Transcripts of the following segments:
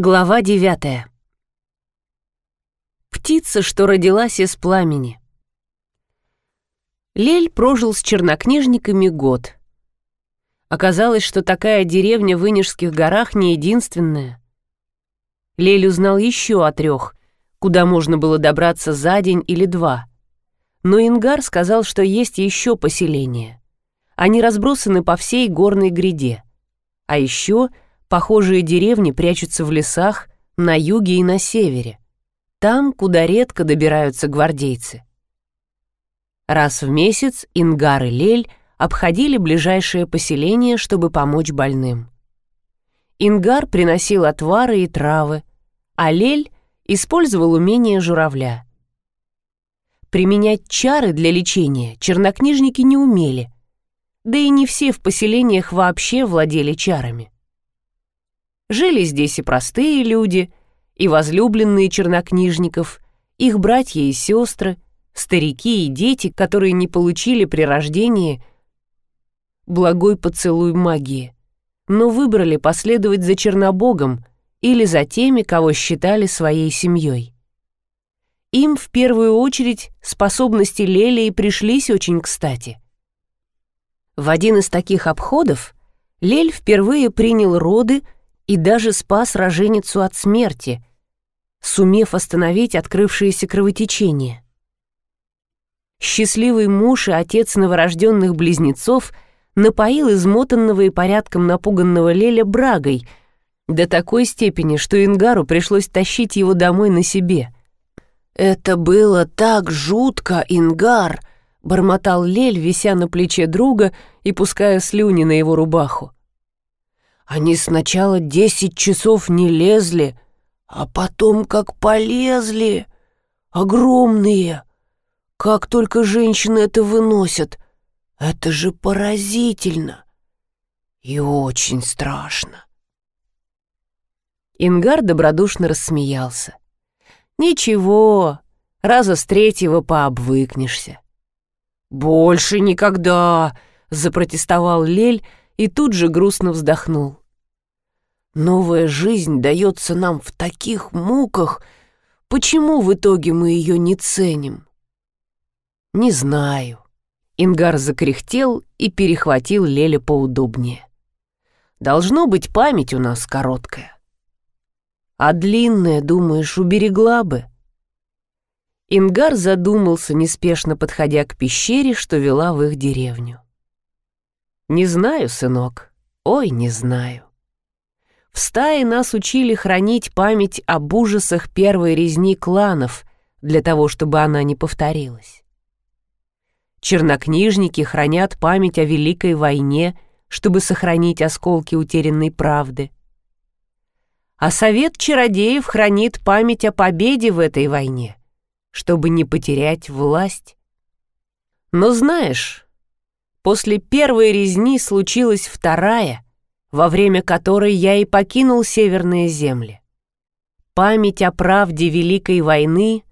Глава девятая. Птица, что родилась из пламени. Лель прожил с чернокнижниками год. Оказалось, что такая деревня в Инежских горах не единственная. Лель узнал еще о трех, куда можно было добраться за день или два. Но Ингар сказал, что есть еще поселения. Они разбросаны по всей горной гряде. А еще — Похожие деревни прячутся в лесах на юге и на севере, там, куда редко добираются гвардейцы. Раз в месяц Ингар и Лель обходили ближайшее поселение, чтобы помочь больным. Ингар приносил отвары и травы, а Лель использовал умение журавля. Применять чары для лечения чернокнижники не умели, да и не все в поселениях вообще владели чарами. Жили здесь и простые люди, и возлюбленные чернокнижников, их братья и сестры, старики и дети, которые не получили при рождении благой поцелуй магии, но выбрали последовать за Чернобогом или за теми, кого считали своей семьей. Им в первую очередь способности Лелии пришлись очень кстати. В один из таких обходов Лель впервые принял роды и даже спас роженицу от смерти, сумев остановить открывшееся кровотечение. Счастливый муж и отец новорожденных близнецов напоил измотанного и порядком напуганного Леля брагой до такой степени, что Ингару пришлось тащить его домой на себе. «Это было так жутко, Ингар!» — бормотал Лель, вися на плече друга и пуская слюни на его рубаху. Они сначала десять часов не лезли, а потом как полезли. Огромные. Как только женщины это выносят. Это же поразительно. И очень страшно. Ингар добродушно рассмеялся. «Ничего, раза с третьего пообвыкнешься». «Больше никогда!» — запротестовал Лель и тут же грустно вздохнул. Новая жизнь дается нам в таких муках. Почему в итоге мы ее не ценим? Не знаю. Ингар закряхтел и перехватил Леля поудобнее. Должно быть, память у нас короткая. А длинная, думаешь, уберегла бы? Ингар задумался, неспешно подходя к пещере, что вела в их деревню. «Не знаю, сынок, ой, не знаю». В стае нас учили хранить память об ужасах первой резни кланов для того, чтобы она не повторилась. Чернокнижники хранят память о Великой войне, чтобы сохранить осколки утерянной правды. А Совет Чародеев хранит память о победе в этой войне, чтобы не потерять власть. Но знаешь, после первой резни случилась вторая — во время которой я и покинул северные земли. Память о правде Великой войны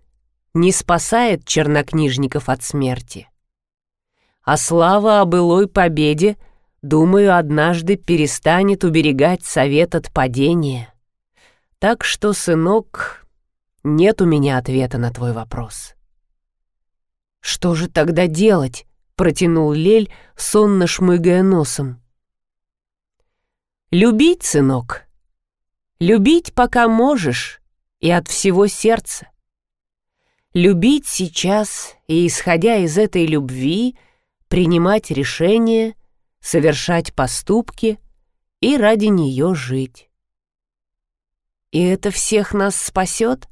не спасает чернокнижников от смерти. А слава о былой победе, думаю, однажды перестанет уберегать совет от падения. Так что, сынок, нет у меня ответа на твой вопрос. «Что же тогда делать?» — протянул Лель, сонно шмыгая носом. Любить, сынок. Любить, пока можешь, и от всего сердца. Любить сейчас и, исходя из этой любви, принимать решения, совершать поступки и ради нее жить. И это всех нас спасет?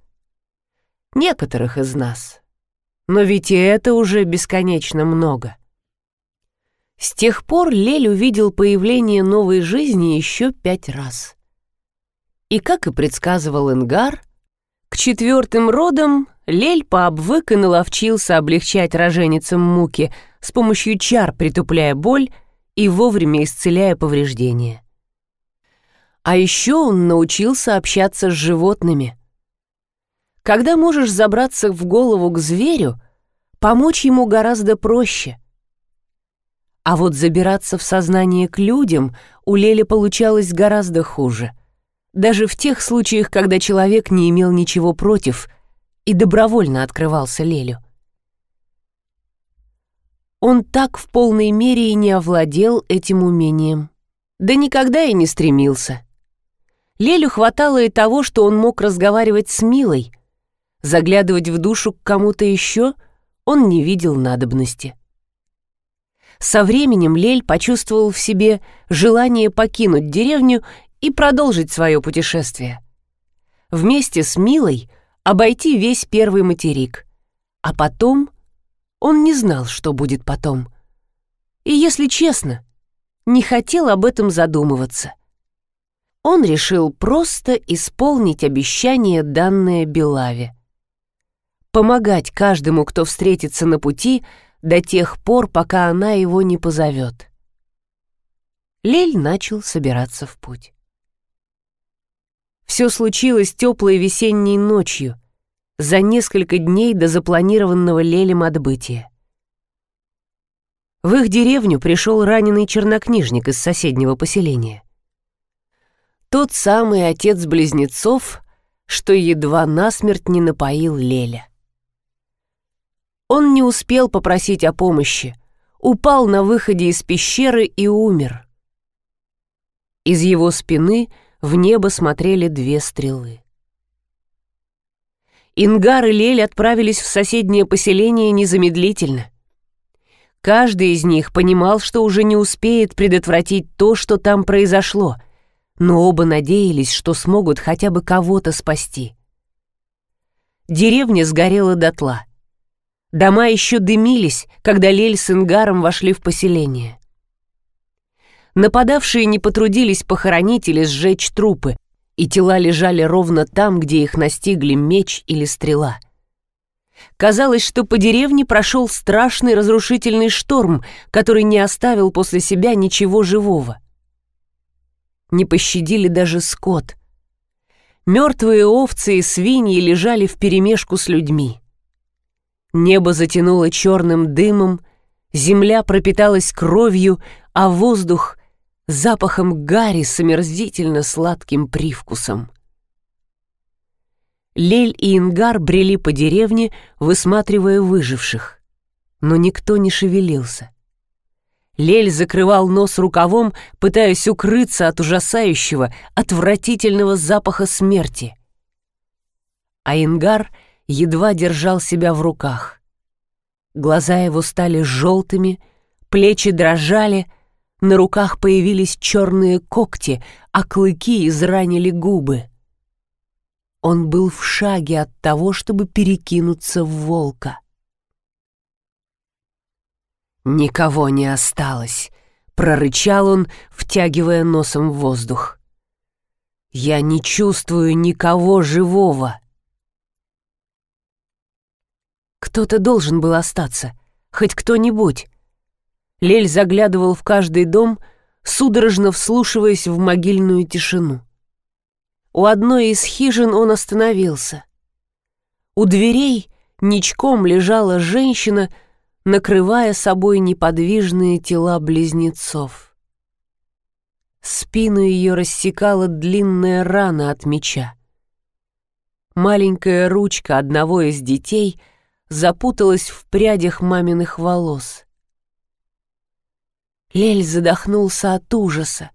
Некоторых из нас. Но ведь и это уже бесконечно много. С тех пор Лель увидел появление новой жизни еще пять раз. И, как и предсказывал Ингар, к четвертым родам Лель пообвык и наловчился облегчать роженицам муки с помощью чар, притупляя боль и вовремя исцеляя повреждения. А еще он научился общаться с животными. Когда можешь забраться в голову к зверю, помочь ему гораздо проще — а вот забираться в сознание к людям у Лели получалось гораздо хуже. даже в тех случаях, когда человек не имел ничего против и добровольно открывался Лелю. Он так в полной мере и не овладел этим умением. Да никогда и не стремился. Лелю хватало и того, что он мог разговаривать с Милой. Заглядывать в душу к кому-то еще он не видел надобности. Со временем Лель почувствовал в себе желание покинуть деревню и продолжить свое путешествие. Вместе с Милой обойти весь первый материк, а потом он не знал, что будет потом. И, если честно, не хотел об этом задумываться. Он решил просто исполнить обещание, данное Белаве. Помогать каждому, кто встретится на пути, до тех пор, пока она его не позовет. Лель начал собираться в путь. Все случилось теплой весенней ночью, за несколько дней до запланированного Лелем отбытия. В их деревню пришел раненый чернокнижник из соседнего поселения. Тот самый отец близнецов, что едва насмерть не напоил Леля. Он не успел попросить о помощи, упал на выходе из пещеры и умер. Из его спины в небо смотрели две стрелы. Ингар и Лель отправились в соседнее поселение незамедлительно. Каждый из них понимал, что уже не успеет предотвратить то, что там произошло, но оба надеялись, что смогут хотя бы кого-то спасти. Деревня сгорела дотла. Дома еще дымились, когда Лель с Ингаром вошли в поселение. Нападавшие не потрудились похоронить или сжечь трупы, и тела лежали ровно там, где их настигли меч или стрела. Казалось, что по деревне прошел страшный разрушительный шторм, который не оставил после себя ничего живого. Не пощадили даже скот. Мертвые овцы и свиньи лежали вперемешку с людьми. Небо затянуло черным дымом, земля пропиталась кровью, а воздух запахом гари с омерзительно сладким привкусом. Лель и Ингар брели по деревне, высматривая выживших. Но никто не шевелился. Лель закрывал нос рукавом, пытаясь укрыться от ужасающего, отвратительного запаха смерти. А Ингар едва держал себя в руках. Глаза его стали желтыми, плечи дрожали — на руках появились черные когти, а клыки изранили губы. Он был в шаге от того, чтобы перекинуться в волка. «Никого не осталось», — прорычал он, втягивая носом в воздух. «Я не чувствую никого живого». Кто-то должен был остаться, хоть кто-нибудь, Лель заглядывал в каждый дом, судорожно вслушиваясь в могильную тишину. У одной из хижин он остановился. У дверей ничком лежала женщина, накрывая собой неподвижные тела близнецов. Спину ее рассекала длинная рана от меча. Маленькая ручка одного из детей запуталась в прядях маминых волос. Лель задохнулся от ужаса,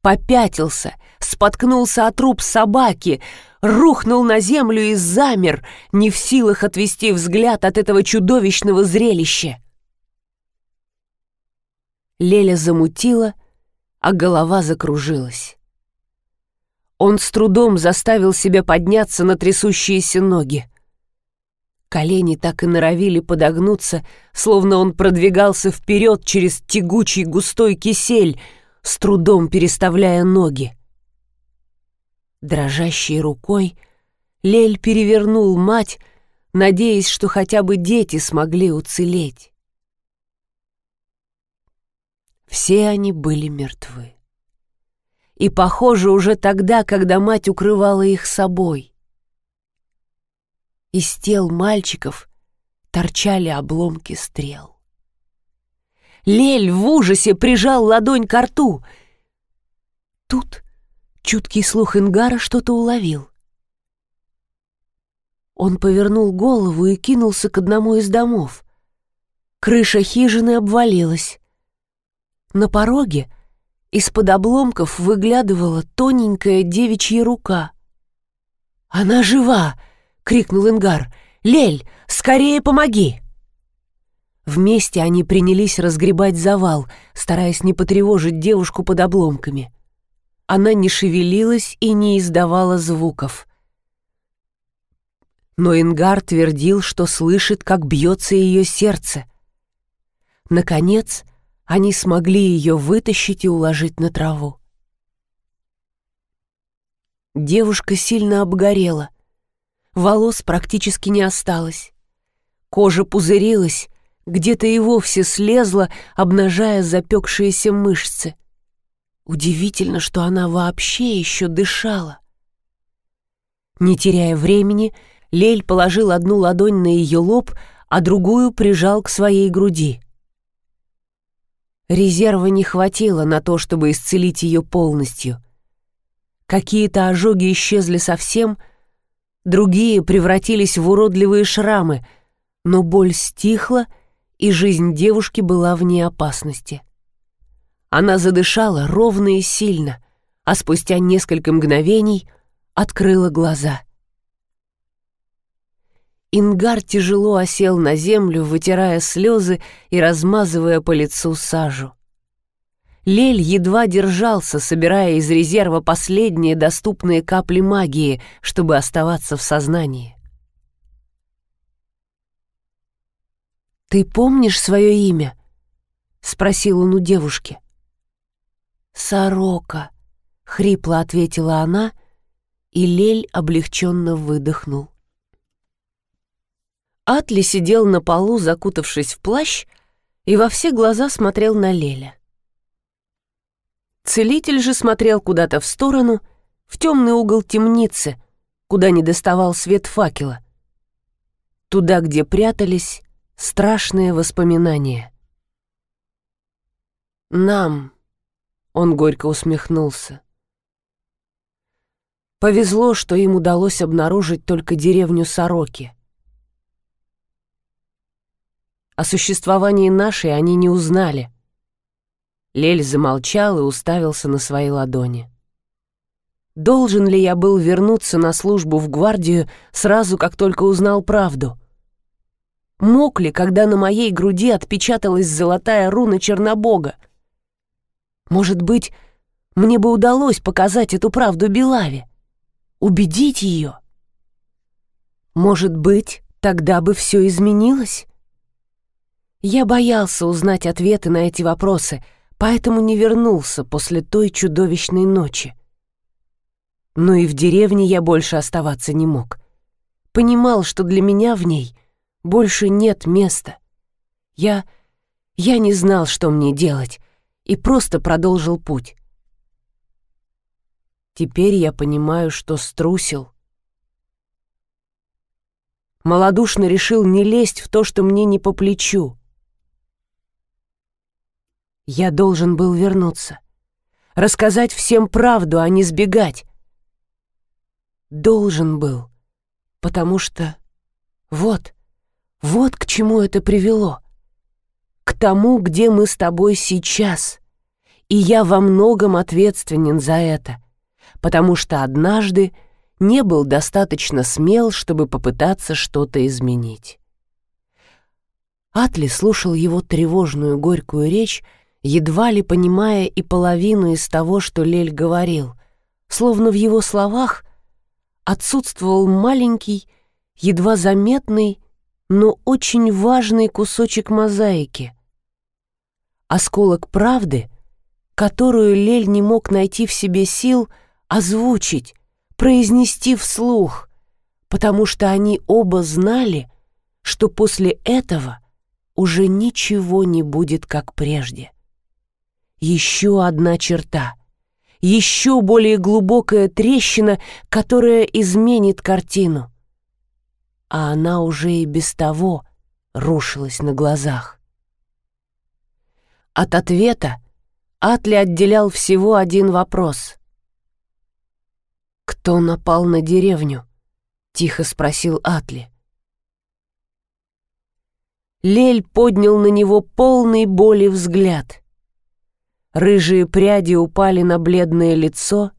попятился, споткнулся от труп собаки, рухнул на землю и замер, не в силах отвести взгляд от этого чудовищного зрелища. Леля замутила, а голова закружилась. Он с трудом заставил себя подняться на трясущиеся ноги. Колени так и норовили подогнуться, словно он продвигался вперед через тягучий густой кисель, с трудом переставляя ноги. Дрожащей рукой Лель перевернул мать, надеясь, что хотя бы дети смогли уцелеть. Все они были мертвы. И, похоже, уже тогда, когда мать укрывала их собой. Из тел мальчиков торчали обломки стрел. Лель в ужасе прижал ладонь к рту. Тут Чуткий слух Ингара что-то уловил. Он повернул голову и кинулся к одному из домов. Крыша хижины обвалилась. На пороге из-под обломков выглядывала тоненькая девичья рука. «Она жива!» — крикнул Ингар. «Лель, скорее помоги!» Вместе они принялись разгребать завал, стараясь не потревожить девушку под обломками. Она не шевелилась и не издавала звуков. Но Ингар твердил, что слышит, как бьется ее сердце. Наконец, они смогли ее вытащить и уложить на траву. Девушка сильно обгорела. Волос практически не осталось. Кожа пузырилась, где-то и вовсе слезла, обнажая запекшиеся мышцы. Удивительно, что она вообще еще дышала. Не теряя времени, Лель положил одну ладонь на ее лоб, а другую прижал к своей груди. Резерва не хватило на то, чтобы исцелить ее полностью. Какие-то ожоги исчезли совсем, другие превратились в уродливые шрамы, но боль стихла, и жизнь девушки была вне опасности. Она задышала ровно и сильно, а спустя несколько мгновений открыла глаза. Ингар тяжело осел на землю, вытирая слезы и размазывая по лицу сажу. Лель едва держался, собирая из резерва последние доступные капли магии, чтобы оставаться в сознании. «Ты помнишь свое имя?» — спросил он у девушки. «Сорока», — хрипло ответила она, и Лель облегченно выдохнул. Атли сидел на полу, закутавшись в плащ, и во все глаза смотрел на Леля. Целитель же смотрел куда-то в сторону, в темный угол темницы, куда не доставал свет факела. Туда, где прятались страшные воспоминания. «Нам», — он горько усмехнулся, — «повезло, что им удалось обнаружить только деревню Сороки». О существовании нашей они не узнали. Лель замолчал и уставился на свои ладони. Должен ли я был вернуться на службу в гвардию сразу, как только узнал правду? Мог ли, когда на моей груди отпечаталась золотая руна Чернобога? Может быть, мне бы удалось показать эту правду Белаве? Убедить ее? Может быть, тогда бы все изменилось? Я боялся узнать ответы на эти вопросы, поэтому не вернулся после той чудовищной ночи. Но и в деревне я больше оставаться не мог. Понимал, что для меня в ней больше нет места. Я... я не знал, что мне делать, и просто продолжил путь. Теперь я понимаю, что струсил. Молодушно решил не лезть в то, что мне не по плечу. Я должен был вернуться. Рассказать всем правду, а не сбегать. Должен был. Потому что... Вот, вот к чему это привело. К тому, где мы с тобой сейчас. И я во многом ответственен за это. Потому что однажды не был достаточно смел, чтобы попытаться что-то изменить. Атли слушал его тревожную горькую речь, едва ли понимая и половину из того, что Лель говорил, словно в его словах отсутствовал маленький, едва заметный, но очень важный кусочек мозаики. Осколок правды, которую Лель не мог найти в себе сил озвучить, произнести вслух, потому что они оба знали, что после этого уже ничего не будет как прежде. Еще одна черта. Еще более глубокая трещина, которая изменит картину. А она уже и без того рушилась на глазах. От ответа Атли отделял всего один вопрос. «Кто напал на деревню?» — тихо спросил Атли. Лель поднял на него полный боли взгляд. Рыжие пряди упали на бледное лицо,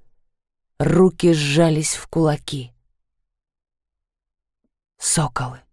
руки сжались в кулаки. Соколы.